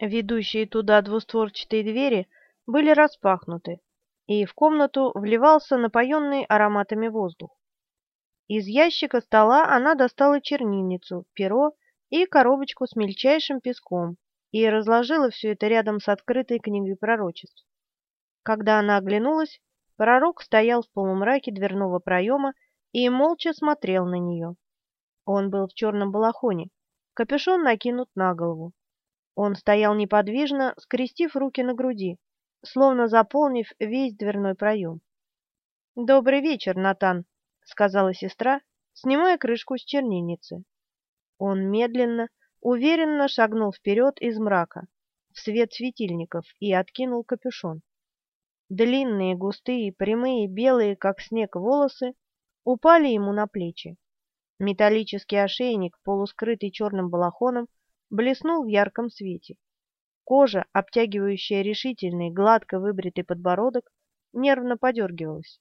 Ведущие туда двустворчатые двери были распахнуты, и в комнату вливался напоенный ароматами воздух. Из ящика стола она достала чернильницу, перо и коробочку с мельчайшим песком и разложила все это рядом с открытой книгой пророчеств. Когда она оглянулась, пророк стоял в полумраке дверного проема и молча смотрел на нее. Он был в черном балахоне, капюшон накинут на голову. Он стоял неподвижно, скрестив руки на груди, словно заполнив весь дверной проем. «Добрый вечер, Натан», — сказала сестра, снимая крышку с чернильницы. Он медленно, уверенно шагнул вперед из мрака, в свет светильников, и откинул капюшон. Длинные, густые, прямые, белые, как снег, волосы упали ему на плечи. Металлический ошейник, полускрытый черным балахоном, блеснул в ярком свете. Кожа, обтягивающая решительный, гладко выбритый подбородок, нервно подергивалась.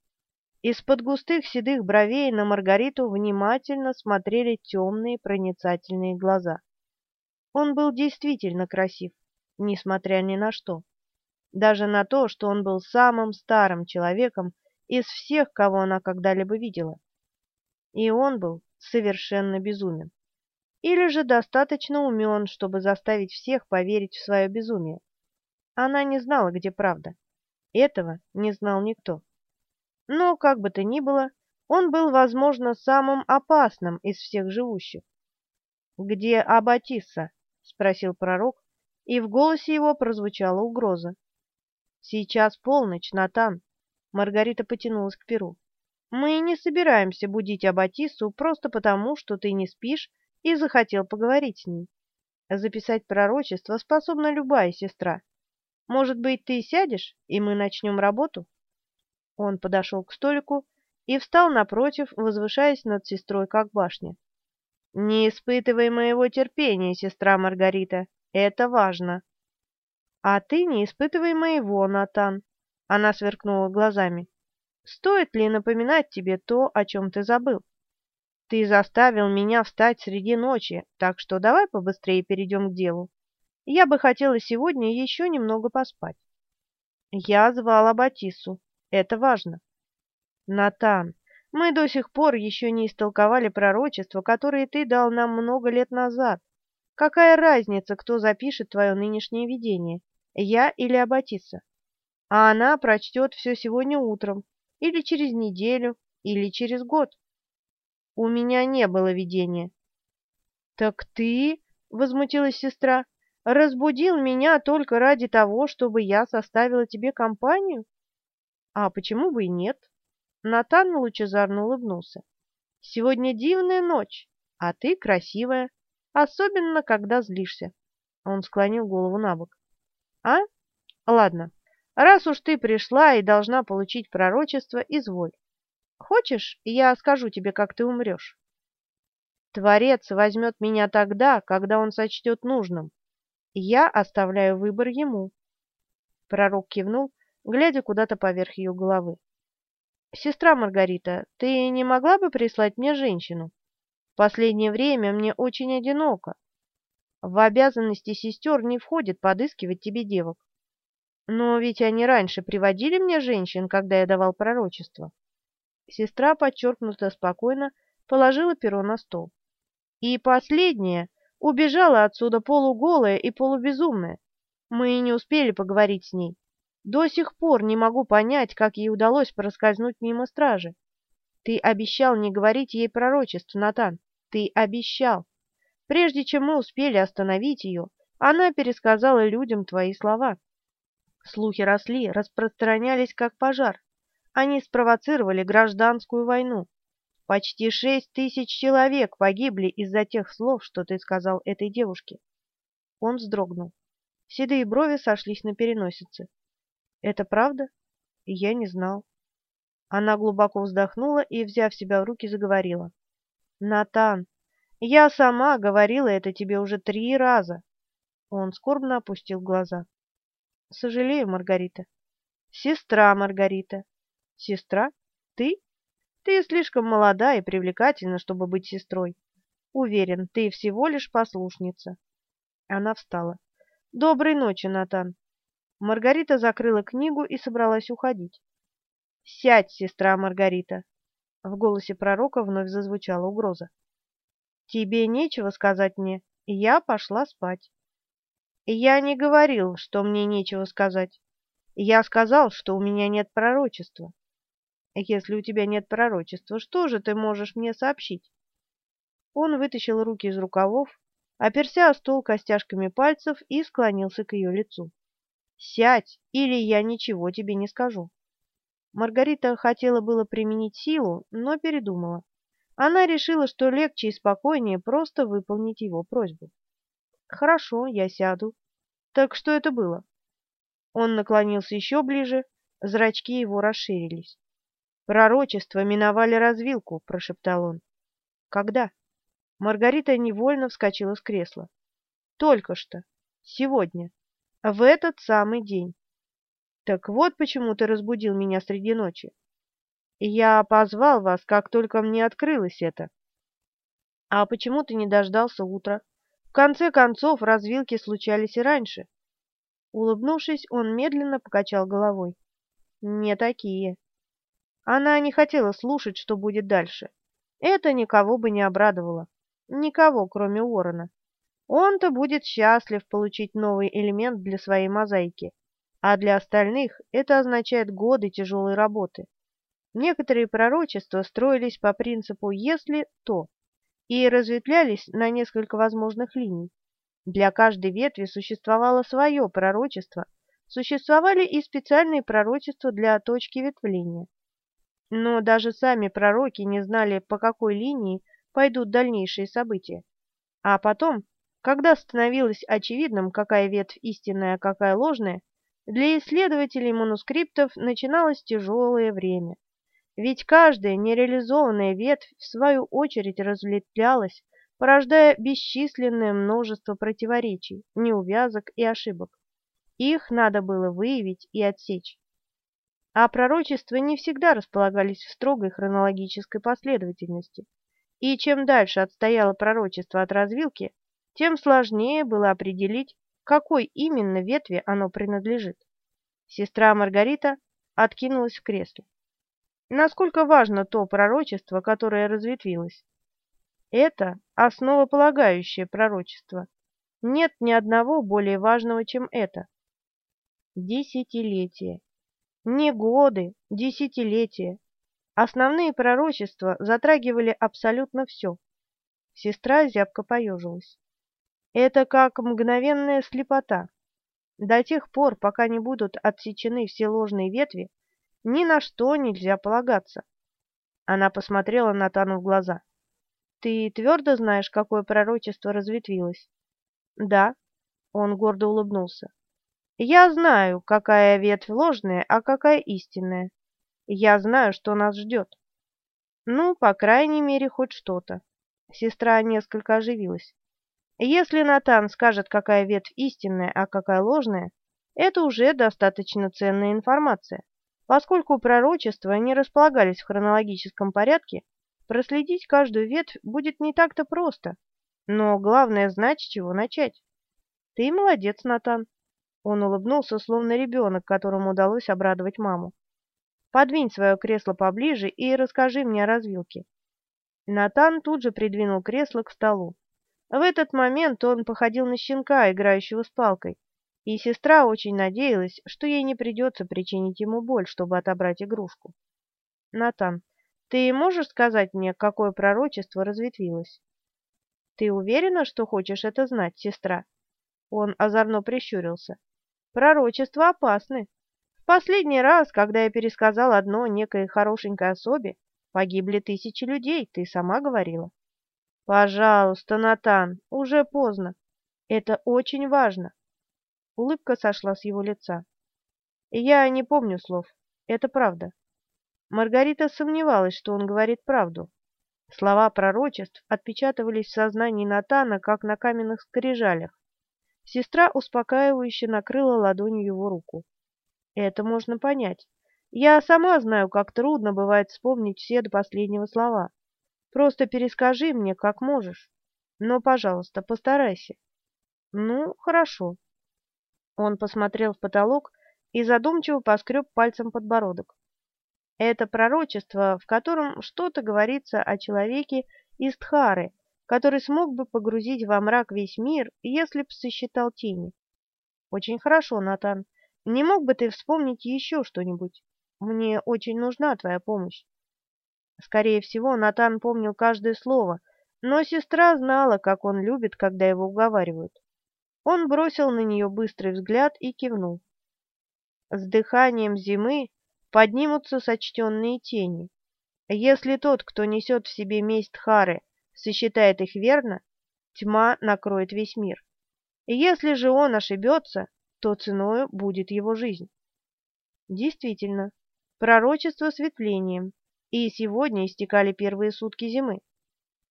Из-под густых седых бровей на Маргариту внимательно смотрели темные проницательные глаза. Он был действительно красив, несмотря ни на что. Даже на то, что он был самым старым человеком из всех, кого она когда-либо видела. И он был совершенно безумен или же достаточно умен, чтобы заставить всех поверить в свое безумие. Она не знала, где правда. Этого не знал никто. Но, как бы то ни было, он был, возможно, самым опасным из всех живущих. «Где Аббатисса?» — спросил пророк, и в голосе его прозвучала угроза. «Сейчас полночь, Натан!» — Маргарита потянулась к перу. «Мы не собираемся будить Аббатиссу просто потому, что ты не спишь и захотел поговорить с ней. Записать пророчество способна любая сестра. Может быть, ты сядешь, и мы начнем работу?» Он подошел к столику и встал напротив, возвышаясь над сестрой, как башня. «Не испытывай моего терпения, сестра Маргарита, это важно». «А ты не испытывай моего, Натан», — она сверкнула глазами. «Стоит ли напоминать тебе то, о чем ты забыл?» Ты заставил меня встать среди ночи, так что давай побыстрее перейдем к делу. Я бы хотела сегодня еще немного поспать. Я звала Батису. Это важно. Натан, мы до сих пор еще не истолковали пророчество, которое ты дал нам много лет назад. Какая разница, кто запишет твое нынешнее видение, я или Аббатиса? А она прочтет все сегодня утром, или через неделю, или через год. У меня не было видения. Так ты, возмутилась сестра, разбудил меня только ради того, чтобы я составила тебе компанию? А почему бы и нет? Натан лучезарно улыбнулся. Сегодня дивная ночь, а ты красивая, особенно когда злишься. Он склонил голову на бок. А? Ладно. Раз уж ты пришла и должна получить пророчество, изволь. Хочешь, я скажу тебе, как ты умрешь? Творец возьмет меня тогда, когда он сочтет нужным. Я оставляю выбор ему. Пророк кивнул, глядя куда-то поверх ее головы. «Сестра Маргарита, ты не могла бы прислать мне женщину? Последнее время мне очень одиноко. В обязанности сестер не входит подыскивать тебе девок. Но ведь они раньше приводили мне женщин, когда я давал пророчество». Сестра подчеркнуто спокойно положила перо на стол. И последняя убежала отсюда полуголая и полубезумная. Мы не успели поговорить с ней. До сих пор не могу понять, как ей удалось проскользнуть мимо стражи. Ты обещал не говорить ей пророчеств, Натан. Ты обещал. Прежде чем мы успели остановить ее, она пересказала людям твои слова. Слухи росли, распространялись как пожар. Они спровоцировали гражданскую войну. Почти шесть тысяч человек погибли из-за тех слов, что ты сказал этой девушке. Он вздрогнул. Седые брови сошлись на переносице. Это правда? Я не знал. Она глубоко вздохнула и, взяв себя в руки, заговорила. Натан, я сама говорила это тебе уже три раза. Он скорбно опустил глаза. Сожалею, Маргарита. Сестра Маргарита. Сестра? Ты? Ты слишком молода и привлекательна, чтобы быть сестрой. Уверен, ты всего лишь послушница. Она встала. Доброй ночи, Натан. Маргарита закрыла книгу и собралась уходить. «Сядь, сестра Маргарита!» В голосе пророка вновь зазвучала угроза. «Тебе нечего сказать мне, я пошла спать». «Я не говорил, что мне нечего сказать. Я сказал, что у меня нет пророчества». «Если у тебя нет пророчества, что же ты можешь мне сообщить?» Он вытащил руки из рукавов, оперся о стол костяшками пальцев и склонился к ее лицу. «Сядь, или я ничего тебе не скажу». Маргарита хотела было применить силу, но передумала. Она решила, что легче и спокойнее просто выполнить его просьбу. «Хорошо, я сяду. Так что это было?» Он наклонился еще ближе, зрачки его расширились. «Пророчества миновали развилку», — прошептал он. «Когда?» Маргарита невольно вскочила с кресла. «Только что. Сегодня. В этот самый день. Так вот почему ты разбудил меня среди ночи. Я позвал вас, как только мне открылось это. А почему ты не дождался утра? В конце концов, развилки случались и раньше. Улыбнувшись, он медленно покачал головой. Не такие. Она не хотела слушать, что будет дальше. Это никого бы не обрадовало. Никого, кроме Уоррена. Он-то будет счастлив получить новый элемент для своей мозаики, а для остальных это означает годы тяжелой работы. Некоторые пророчества строились по принципу «если, то» и разветвлялись на несколько возможных линий. Для каждой ветви существовало свое пророчество, существовали и специальные пророчества для точки ветвления. Но даже сами пророки не знали, по какой линии пойдут дальнейшие события. А потом, когда становилось очевидным, какая ветвь истинная, а какая ложная, для исследователей манускриптов начиналось тяжелое время. Ведь каждая нереализованная ветвь в свою очередь разветвлялась, порождая бесчисленное множество противоречий, неувязок и ошибок. Их надо было выявить и отсечь. А пророчества не всегда располагались в строгой хронологической последовательности и чем дальше отстояло пророчество от развилки, тем сложнее было определить, какой именно ветви оно принадлежит. Сестра Маргарита откинулась в кресле. Насколько важно то пророчество, которое разветвилось? Это основополагающее пророчество. Нет ни одного более важного, чем это. Десятилетия. Не годы, десятилетия. Основные пророчества затрагивали абсолютно все. Сестра зябко поежилась. Это как мгновенная слепота. До тех пор, пока не будут отсечены все ложные ветви, ни на что нельзя полагаться. Она посмотрела Натану в глаза. «Ты твердо знаешь, какое пророчество разветвилось?» «Да», — он гордо улыбнулся. «Я знаю, какая ветвь ложная, а какая истинная. Я знаю, что нас ждет. Ну, по крайней мере, хоть что-то. Сестра несколько оживилась. Если Натан скажет, какая ветвь истинная, а какая ложная, это уже достаточно ценная информация. Поскольку пророчества не располагались в хронологическом порядке, проследить каждую ветвь будет не так-то просто. Но главное знать, с чего начать. Ты молодец, Натан. Он улыбнулся, словно ребенок, которому удалось обрадовать маму. Подвинь свое кресло поближе и расскажи мне о развилке». Натан тут же придвинул кресло к столу. В этот момент он походил на щенка, играющего с палкой, и сестра очень надеялась, что ей не придется причинить ему боль, чтобы отобрать игрушку. «Натан, ты можешь сказать мне, какое пророчество разветвилось?» «Ты уверена, что хочешь это знать, сестра?» Он озорно прищурился. «Пророчества опасны. Последний раз, когда я пересказал одно некой хорошенькой особе, погибли тысячи людей, ты сама говорила. Пожалуйста, Натан, уже поздно. Это очень важно. Улыбка сошла с его лица. Я не помню слов. Это правда. Маргарита сомневалась, что он говорит правду. Слова пророчеств отпечатывались в сознании Натана, как на каменных скрижалях. Сестра успокаивающе накрыла ладонью его руку. Это можно понять. Я сама знаю, как трудно бывает вспомнить все до последнего слова. Просто перескажи мне, как можешь. Но, пожалуйста, постарайся. Ну, хорошо. Он посмотрел в потолок и задумчиво поскреб пальцем подбородок. Это пророчество, в котором что-то говорится о человеке из Тхары, который смог бы погрузить во мрак весь мир, если б сосчитал тени. Очень хорошо, Натан. Не мог бы ты вспомнить еще что-нибудь? Мне очень нужна твоя помощь. Скорее всего, Натан помнил каждое слово, но сестра знала, как он любит, когда его уговаривают. Он бросил на нее быстрый взгляд и кивнул. С дыханием зимы поднимутся сочтенные тени. Если тот, кто несет в себе месть Тхары, сосчитает их верно, тьма накроет весь мир. Если же он ошибется, то ценою будет его жизнь. Действительно, пророчество светлением, и сегодня истекали первые сутки зимы.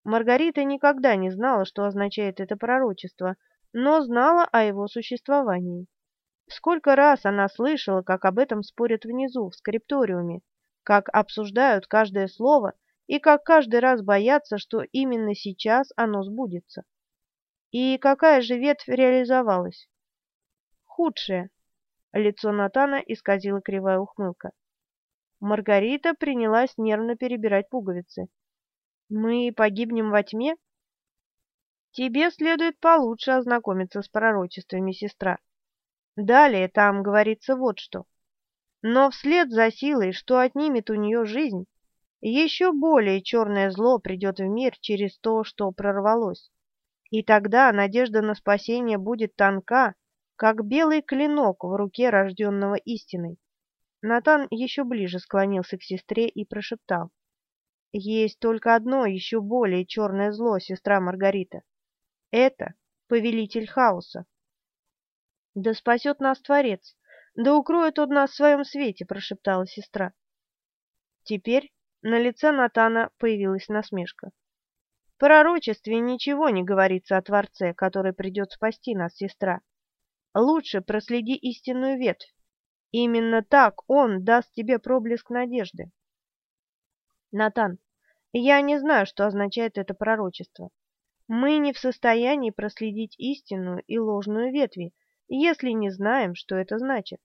Маргарита никогда не знала, что означает это пророчество, но знала о его существовании. Сколько раз она слышала, как об этом спорят внизу, в скрипториуме, как обсуждают каждое слово и как каждый раз боятся, что именно сейчас оно сбудется. И какая же ветвь реализовалась? Худшая. Лицо Натана исказила кривая ухмылка. Маргарита принялась нервно перебирать пуговицы. «Мы погибнем во тьме?» «Тебе следует получше ознакомиться с пророчествами, сестра. Далее там говорится вот что. Но вслед за силой, что отнимет у нее жизнь, еще более черное зло придет в мир через то, что прорвалось. И тогда надежда на спасение будет тонка, как белый клинок в руке рожденного истиной. Натан еще ближе склонился к сестре и прошептал. «Есть только одно еще более черное зло, сестра Маргарита. Это повелитель хаоса». «Да спасет нас Творец, да укроет он нас в своем свете», — прошептала сестра. Теперь на лице Натана появилась насмешка. В пророчестве ничего не говорится о Творце, который придет спасти нас, сестра. Лучше проследи истинную ветвь. Именно так он даст тебе проблеск надежды. Натан, я не знаю, что означает это пророчество. Мы не в состоянии проследить истинную и ложную ветви, если не знаем, что это значит.